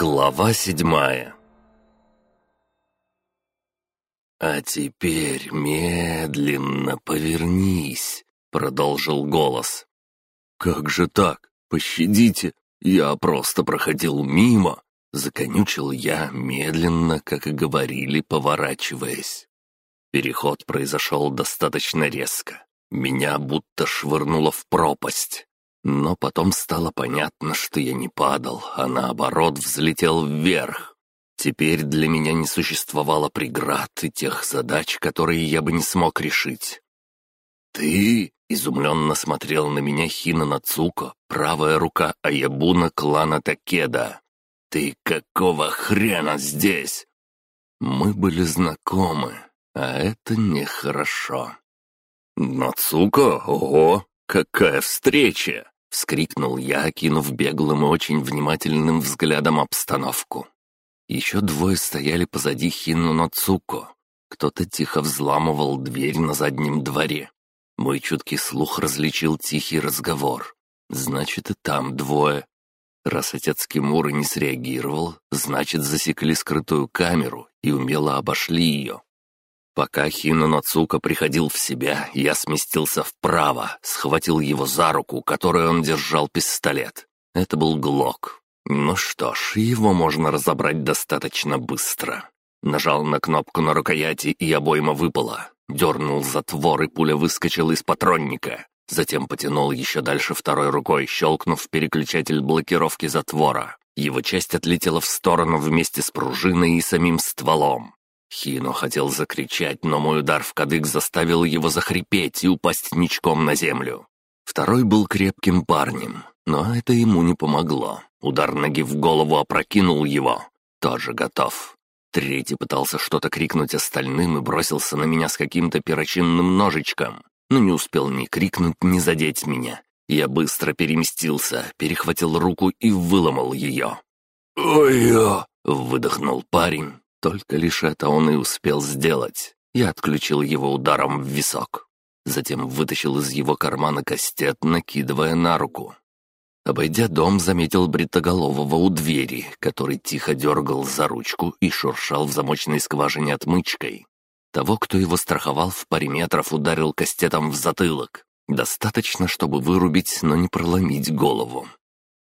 Глава седьмая «А теперь медленно повернись», — продолжил голос. «Как же так? Пощадите! Я просто проходил мимо!» Законючил я медленно, как и говорили, поворачиваясь. Переход произошел достаточно резко. Меня будто швырнуло в пропасть. Но потом стало понятно, что я не падал, а наоборот взлетел вверх. Теперь для меня не существовало преград и тех задач, которые я бы не смог решить. «Ты?» — изумленно смотрел на меня Хина Нацуко, правая рука Аябуна клана Такеда. «Ты какого хрена здесь?» Мы были знакомы, а это нехорошо. «Нацуко? Ого! Какая встреча!» — вскрикнул я, окинув беглым и очень внимательным взглядом обстановку. Еще двое стояли позади Хину Нацуко. Кто-то тихо взламывал дверь на заднем дворе. Мой чуткий слух различил тихий разговор. Значит, и там двое. Раз отец Кимуры не среагировал, значит, засекли скрытую камеру и умело обошли ее. Пока Хино Нацука приходил в себя, я сместился вправо, схватил его за руку, которой он держал пистолет. Это был Глок. Ну что ж, его можно разобрать достаточно быстро. Нажал на кнопку на рукояти, и обойма выпала. Дернул затвор, и пуля выскочила из патронника. Затем потянул еще дальше второй рукой, щелкнув переключатель блокировки затвора. Его часть отлетела в сторону вместе с пружиной и самим стволом. Хино хотел закричать, но мой удар в кадык заставил его захрипеть и упасть ничком на землю. Второй был крепким парнем, но это ему не помогло. Удар ноги в голову опрокинул его. Тоже готов. Третий пытался что-то крикнуть остальным и бросился на меня с каким-то перочинным ножичком, но не успел ни крикнуть, ни задеть меня. Я быстро переместился, перехватил руку и выломал ее. «Ой-я!» — выдохнул парень, только лишь это он и успел сделать. Я отключил его ударом в висок. Затем вытащил из его кармана кастет, накидывая на руку. Обойдя дом, заметил бритоголового у двери, который тихо дергал за ручку и шуршал в замочной скважине отмычкой. Того, кто его страховал в паре метров, ударил кастетом в затылок. Достаточно, чтобы вырубить, но не проломить голову.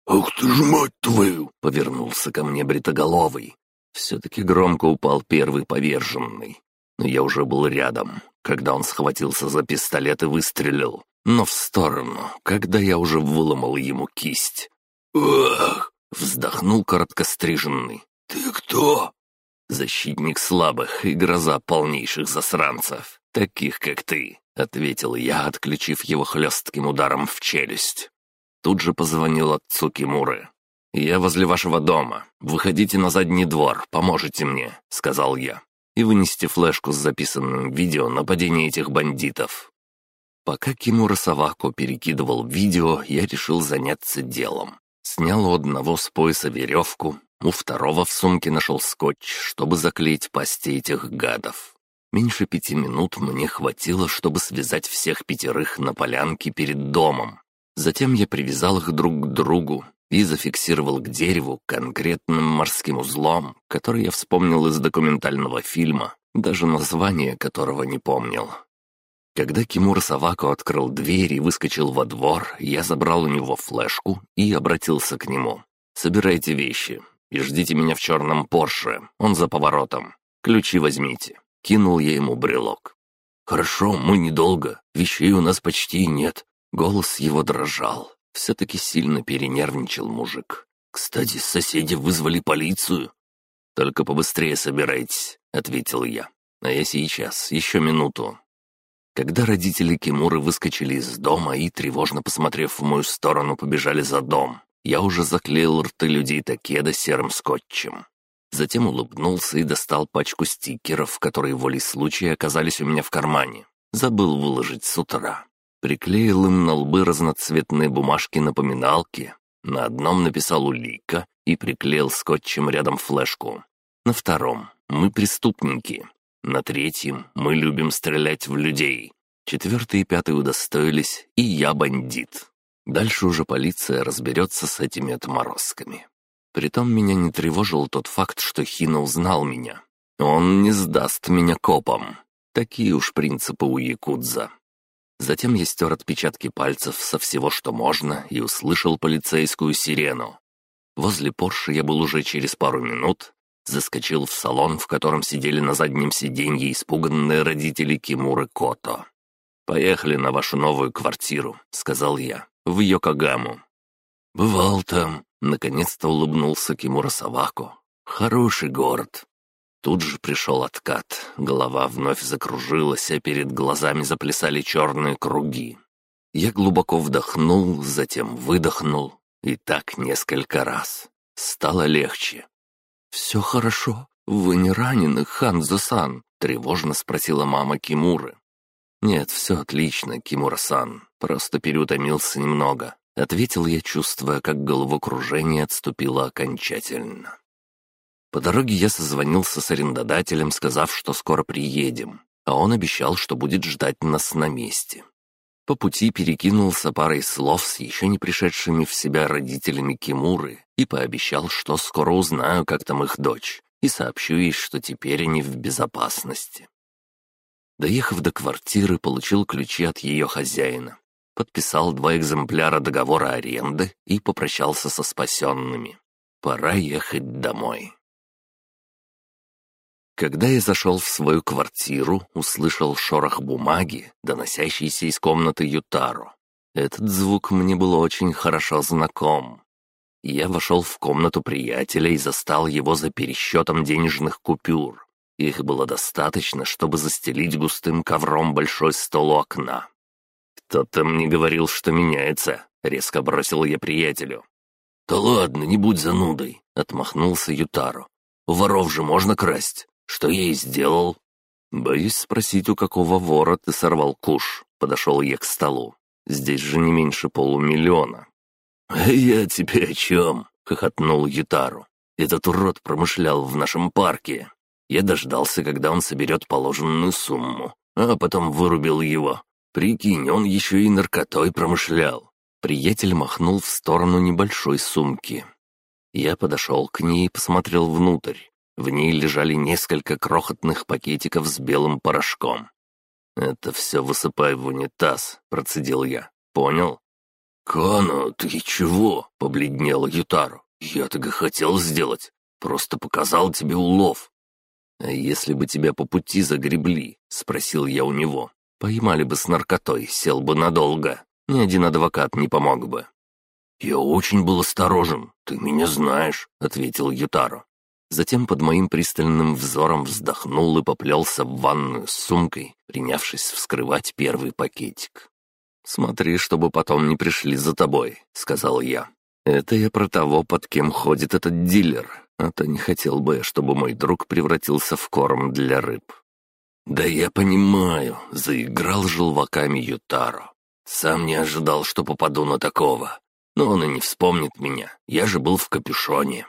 «Ах ты ж мать твою!» — повернулся ко мне бритоголовый. Все-таки громко упал первый поверженный. Но я уже был рядом, когда он схватился за пистолет и выстрелил. Но в сторону, когда я уже выломал ему кисть. «Ах!» — вздохнул короткостриженный. «Ты кто?» «Защитник слабых и гроза полнейших засранцев, таких как ты», — ответил я, отключив его хлестким ударом в челюсть. Тут же позвонил отцу Кимуры. «Я возле вашего дома. Выходите на задний двор, поможете мне», — сказал я. «И вынести флешку с записанным видео нападения этих бандитов». Пока Кимура Савако перекидывал видео, я решил заняться делом. Снял у одного с пояса веревку, у второго в сумке нашел скотч, чтобы заклеить пасти этих гадов. Меньше пяти минут мне хватило, чтобы связать всех пятерых на полянке перед домом. Затем я привязал их друг к другу и зафиксировал к дереву конкретным морским узлом, который я вспомнил из документального фильма, даже название которого не помнил. Когда Кимура Савако открыл дверь и выскочил во двор, я забрал у него флешку и обратился к нему. «Собирайте вещи и ждите меня в черном Порше, он за поворотом. Ключи возьмите». Кинул я ему брелок. «Хорошо, мы недолго, вещей у нас почти нет». Голос его дрожал. Все-таки сильно перенервничал мужик. «Кстати, соседи вызвали полицию». «Только побыстрее собирайтесь», — ответил я. «А я сейчас, еще минуту». Когда родители Кимуры выскочили из дома и, тревожно посмотрев в мою сторону, побежали за дом, я уже заклеил рты людей Такеда серым скотчем. Затем улыбнулся и достал пачку стикеров, которые волей случая оказались у меня в кармане. Забыл выложить с утра. Приклеил им на лбы разноцветные бумажки-напоминалки. На одном написал «Улика» и приклеил скотчем рядом флешку. На втором «Мы преступники». На третьем «Мы любим стрелять в людей». Четвертый и пятый удостоились, и я бандит. Дальше уже полиция разберется с этими отморозками. Притом меня не тревожил тот факт, что Хина узнал меня. Он не сдаст меня копам. Такие уж принципы у якудза. Затем я стер отпечатки пальцев со всего, что можно, и услышал полицейскую сирену. Возле Порше я был уже через пару минут, заскочил в салон, в котором сидели на заднем сиденье испуганные родители Кимуры Кото. «Поехали на вашу новую квартиру», — сказал я, — «в Йокогаму». «Бывал там», — наконец-то улыбнулся Кимура Савако. «Хороший город». Тут же пришел откат, голова вновь закружилась, а перед глазами заплясали черные круги. Я глубоко вдохнул, затем выдохнул, и так несколько раз. Стало легче. «Все хорошо? Вы не ранены, Ханзо-сан?» — тревожно спросила мама Кимуры. «Нет, все отлично, Кимура-сан. Просто переутомился немного», — ответил я, чувствуя, как головокружение отступило окончательно. По дороге я созвонился с арендодателем, сказав, что скоро приедем, а он обещал, что будет ждать нас на месте. По пути перекинулся парой слов с еще не пришедшими в себя родителями Кимуры и пообещал, что скоро узнаю, как там их дочь, и сообщу ей, что теперь они в безопасности. Доехав до квартиры, получил ключи от ее хозяина, подписал два экземпляра договора аренды и попрощался со спасенными. Пора ехать домой. Когда я зашел в свою квартиру, услышал шорох бумаги, доносящийся из комнаты Ютаро. Этот звук мне был очень хорошо знаком. Я вошел в комнату приятеля и застал его за пересчетом денежных купюр. Их было достаточно, чтобы застелить густым ковром большой стол у окна. «Кто-то мне говорил, что меняется», — резко бросил я приятелю. «Да ладно, не будь занудой», — отмахнулся Ютаро. «У воров же можно красть. Что я и сделал?» «Боюсь спросить, у какого вора ты сорвал куш?» Подошел я к столу. «Здесь же не меньше полумиллиона». «А я тебе о чем?» — хохотнул Ютару. «Этот урод промышлял в нашем парке. Я дождался, когда он соберет положенную сумму, а потом вырубил его. Прикинь, он еще и наркотой промышлял». Приятель махнул в сторону небольшой сумки. Я подошел к ней и посмотрел внутрь. В ней лежали несколько крохотных пакетиков с белым порошком. «Это все высыпай в унитаз», — процедил я. «Понял?» «Кано, ты чего?» — побледнел Ютару. «Я так и хотел сделать. Просто показал тебе улов». «А если бы тебя по пути загребли?» — спросил я у него. «Поймали бы с наркотой, сел бы надолго. Ни один адвокат не помог бы». «Я очень был осторожен, ты меня знаешь», — ответил Ютаро. Затем под моим пристальным взором вздохнул и поплелся в ванную с сумкой, принявшись вскрывать первый пакетик. «Смотри, чтобы потом не пришли за тобой», — сказал я. «Это я про того, под кем ходит этот дилер, а то не хотел бы, чтобы мой друг превратился в корм для рыб». «Да я понимаю», — заиграл желваками Ютаро. «Сам не ожидал, что попаду на такого. Но он и не вспомнит меня, я же был в капюшоне».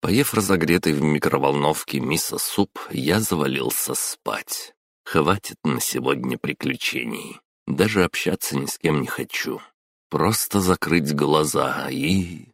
Поев разогретый в микроволновке мисо-суп, я завалился спать. Хватит на сегодня приключений. Даже общаться ни с кем не хочу. Просто закрыть глаза и...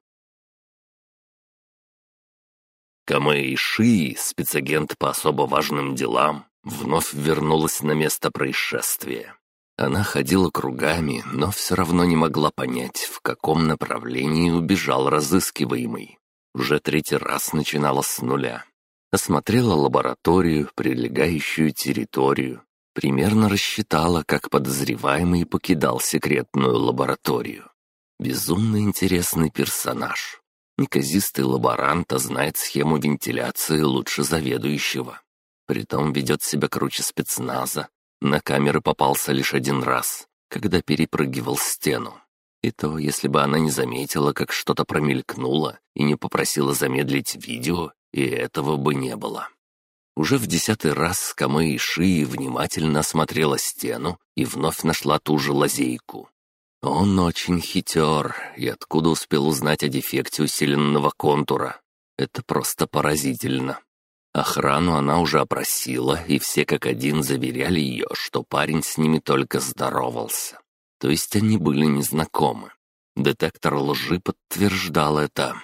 Камэй Ши, спецагент по особо важным делам, вновь вернулась на место происшествия. Она ходила кругами, но все равно не могла понять, в каком направлении убежал разыскиваемый. Уже третий раз начинала с нуля. Осмотрела лабораторию, прилегающую территорию. Примерно рассчитала, как подозреваемый покидал секретную лабораторию. Безумно интересный персонаж. Неказистый лаборант, а знает схему вентиляции лучше заведующего. Притом ведет себя круче спецназа. На камеры попался лишь один раз, когда перепрыгивал стену. И то, если бы она не заметила, как что-то промелькнуло, и не попросила замедлить видео, и этого бы не было. Уже в десятый раз Камэ Шии внимательно осмотрела стену и вновь нашла ту же лазейку. Он очень хитер, и откуда успел узнать о дефекте усиленного контура? Это просто поразительно. Охрану она уже опросила, и все как один заверяли ее, что парень с ними только здоровался. То есть они были незнакомы. Детектор лжи подтверждал это.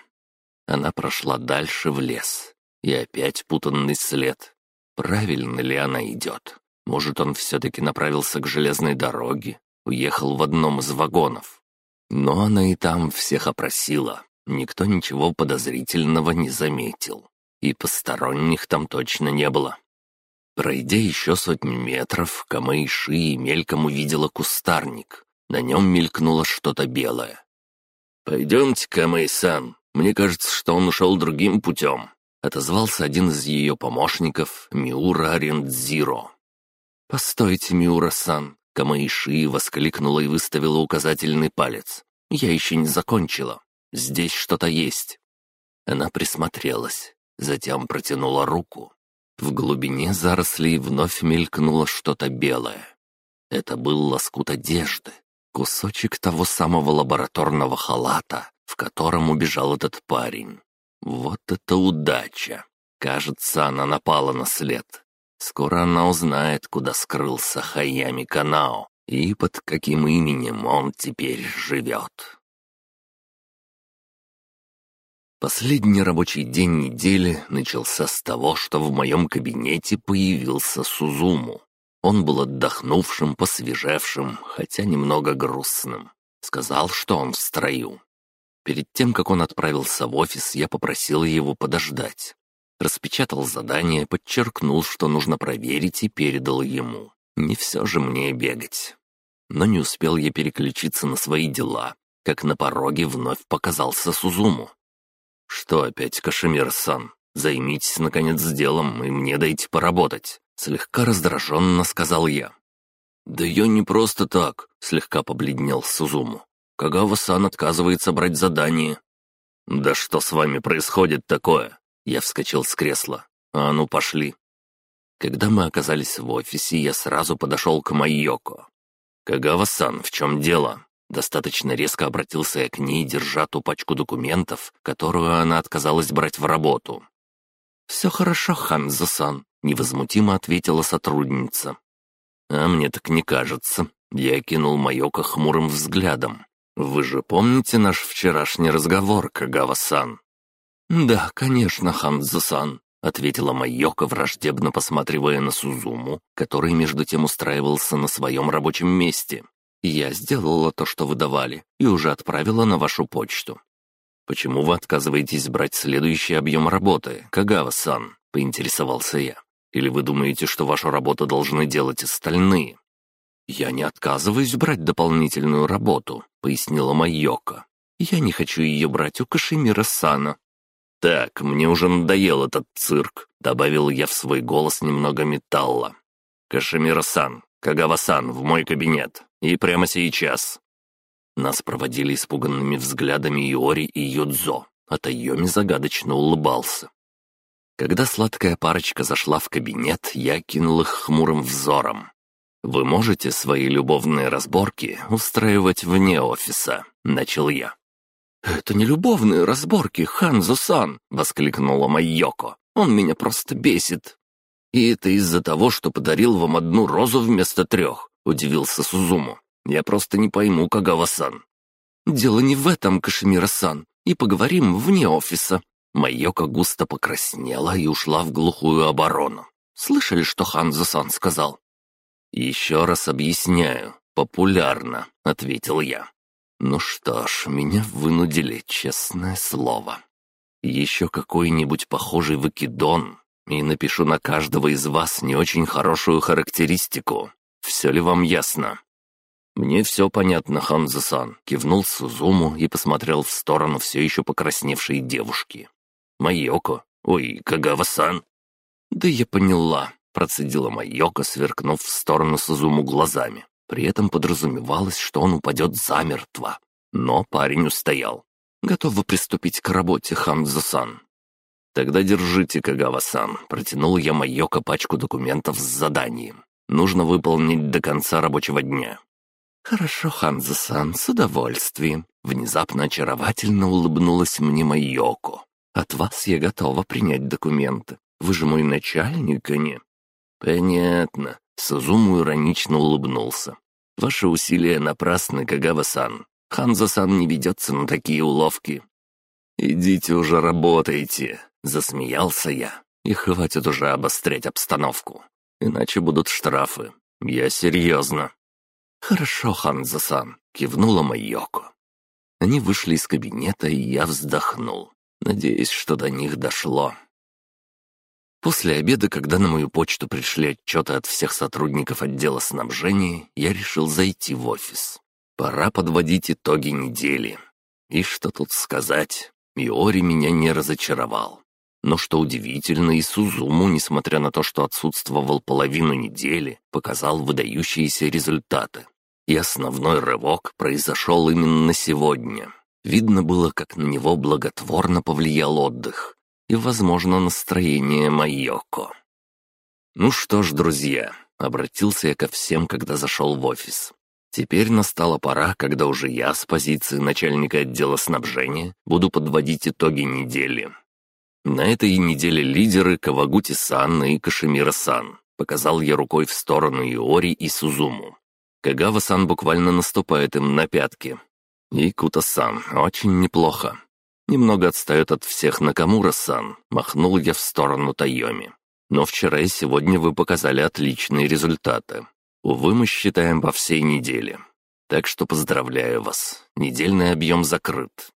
Она прошла дальше в лес. И опять путанный след. Правильно ли она идет? Может, он все-таки направился к железной дороге, уехал в одном из вагонов. Но она и там всех опросила. Никто ничего подозрительного не заметил. И посторонних там точно не было. Пройдя еще сотню метров, Камэйши мельком увидела кустарник. На нем мелькнуло что-то белое. «Пойдемте, Камэй-сан. Мне кажется, что он ушел другим путем», — отозвался один из ее помощников, Миура Рендзиро. «Постойте, Миура-сан!» — Камаиши воскликнула и выставила указательный палец. «Я еще не закончила. Здесь что-то есть». Она присмотрелась, затем протянула руку. В глубине зарослей вновь мелькнуло что-то белое. Это был лоскут одежды, кусочек того самого лабораторного халата, в котором убежал этот парень. Вот это удача! Кажется, она напала на след. Скоро она узнает, куда скрылся Хаями Канао и под каким именем он теперь живет. Последний рабочий день недели начался с того, что в моем кабинете появился Сузуму. Он был отдохнувшим, посвежевшим, хотя немного грустным. Сказал, что он в строю. Перед тем, как он отправился в офис, я попросил его подождать. Распечатал задание, подчеркнул, что нужно проверить и передал ему. Не все же мне бегать. Но не успел я переключиться на свои дела, как на пороге вновь показался Сузуму. «Что опять, Кашемир-сан? Займитесь, наконец, делом, и мне дайте поработать», — слегка раздраженно сказал я. «Да я не просто так», — слегка побледнел Сузуму. «Кагава-сан отказывается брать задание». «Да что с вами происходит такое? Я вскочил с кресла. «А ну, пошли!» Когда мы оказались в офисе, я сразу подошел к Майоко. «Кагава-сан, в чем дело?» Достаточно резко обратился я к ней, держа ту пачку документов, которую она отказалась брать в работу. «Все хорошо, Ханзо-сан», — невозмутимо ответила сотрудница. «А мне так не кажется». Я кинул Майоко хмурым взглядом. «Вы же помните наш вчерашний разговор, Кагава-сан?» «Да, конечно, Ханзо-сан», — ответила Майока, враждебно посматривая на Сузуму, который между тем устраивался на своем рабочем месте. «Я сделала то, что вы давали, и уже отправила на вашу почту». «Почему вы отказываетесь брать следующий объем работы, Кагава-сан?» — поинтересовался я. «Или вы думаете, что вашу работу должны делать остальные?» «Я не отказываюсь брать дополнительную работу», — пояснила Майока. «Я не хочу ее брать у Кашемира-сана. «Так, мне уже надоел этот цирк», — добавил я в свой голос немного металла. «Кашемира-сан, Кагава-сан, в мой кабинет. И прямо сейчас». Нас проводили испуганными взглядами Иори и Юдзо, а Тайоми загадочно улыбался. Когда сладкая парочка зашла в кабинет, я кинул их хмурым взором. «Вы можете свои любовные разборки устраивать вне офиса?» — начал я. «Это не любовные разборки, Ханзо-сан!» — воскликнула Майоко. «Он меня просто бесит!» «И это из-за того, что подарил вам одну розу вместо трех», — удивился Сузуму. «Я просто не пойму, Кагава-сан». «Дело не в этом, Кашемира-сан, и поговорим вне офиса». Майока густо покраснела и ушла в глухую оборону. «Слышали, что Ханзо-сан сказал?» «Еще раз объясняю. Популярно», — ответил я. Ну что ж, меня вынудили, честное слово. Еще какой-нибудь похожий выкидон, и напишу на каждого из вас не очень хорошую характеристику. Все ли вам ясно?» «Мне все понятно, Ханзасан», — кивнул Сузуму и посмотрел в сторону все еще покрасневшей девушки. «Майоко? Ой, Кагава-сан!» «Да я поняла», — процедила Майоко, сверкнув в сторону Сузуму глазами. При этом подразумевалось, что он упадет замертво. Но парень устоял. Готовы приступить к работе, Ханзо-сан. «Тогда держите, Кагава-сан», — протянул я Майока пачку документов с заданием. «Нужно выполнить до конца рабочего дня». «Хорошо, Ханзо-сан, с удовольствием». Внезапно очаровательно улыбнулась мне Майоко. «От вас я готова принять документы. Вы же мой начальник, а не...» «Понятно». Сузуму иронично улыбнулся. Ваши усилия напрасны, Кагава-сан. Ханзо-сан не ведется на такие уловки». «Идите уже работайте», — засмеялся я. «И хватит уже обострять обстановку, иначе будут штрафы. Я серьезно». «Хорошо, Ханзасан», — кивнула Майоко. Они вышли из кабинета, и я вздохнул, надеясь, что до них дошло. После обеда, когда на мою почту пришли отчеты от всех сотрудников отдела снабжения, я решил зайти в офис. Пора подводить итоги недели. И что тут сказать, Миори меня не разочаровал. Но что удивительно, и Сузуму, несмотря на то, что отсутствовал половину недели, показал выдающиеся результаты. И основной рывок произошел именно сегодня. Видно было, как на него благотворно повлиял отдых и, возможно, настроение Майоко. «Ну что ж, друзья», — обратился я ко всем, когда зашел в офис. Теперь настала пора, когда уже я с позиции начальника отдела снабжения буду подводить итоги недели. На этой неделе лидеры Кавагути-сан и Кашемира-сан. Показал я рукой в сторону Иори и Сузуму. Кагава-сан буквально наступает им на пятки. И Кута-сан очень неплохо. Немного отстает от всех Накамура-сан, махнул я в сторону Тайоми. Но вчера и сегодня вы показали отличные результаты. Увы, мы считаем по всей неделе. Так что поздравляю вас, недельный объем закрыт.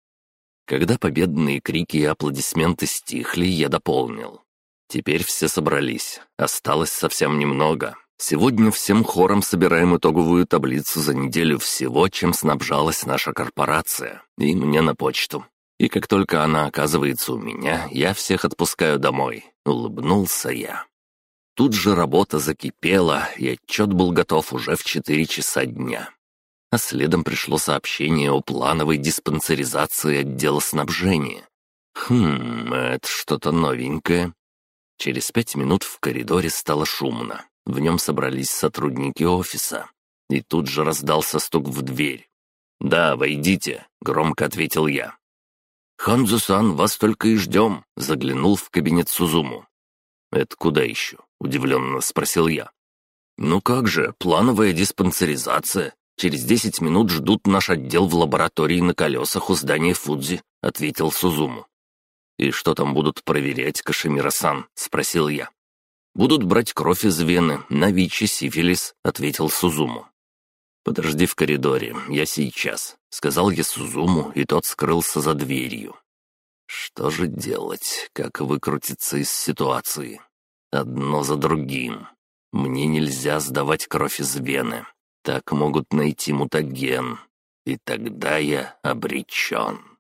Когда победные крики и аплодисменты стихли, я дополнил. Теперь все собрались, осталось совсем немного. Сегодня всем хором собираем итоговую таблицу за неделю всего, чем снабжалась наша корпорация, и мне на почту. И как только она оказывается у меня, я всех отпускаю домой. Улыбнулся я. Тут же работа закипела, и отчет был готов уже в 4 часа дня. А следом пришло сообщение о плановой диспансеризации отдела снабжения. Хм, это что-то новенькое. Через пять минут в коридоре стало шумно. В нем собрались сотрудники офиса. И тут же раздался стук в дверь. «Да, войдите», — громко ответил я. «Ханзу-сан, вас только и ждем», — заглянул в кабинет Сузуму. «Это куда еще?» — удивленно спросил я. «Ну как же, плановая диспансеризация. Через десять минут ждут наш отдел в лаборатории на колесах у здания Фудзи», — ответил Сузуму. «И что там будут проверять, Кашемира-сан?» — спросил я. «Будут брать кровь из вены, на ВИЧ сифилис», — ответил Сузуму. «Подожди в коридоре, я сейчас», — сказал я Сузуму, и тот скрылся за дверью. Что же делать? Как выкрутиться из ситуации? Одно за другим. Мне нельзя сдавать кровь из вены. Так могут найти мутаген. И тогда я обречен.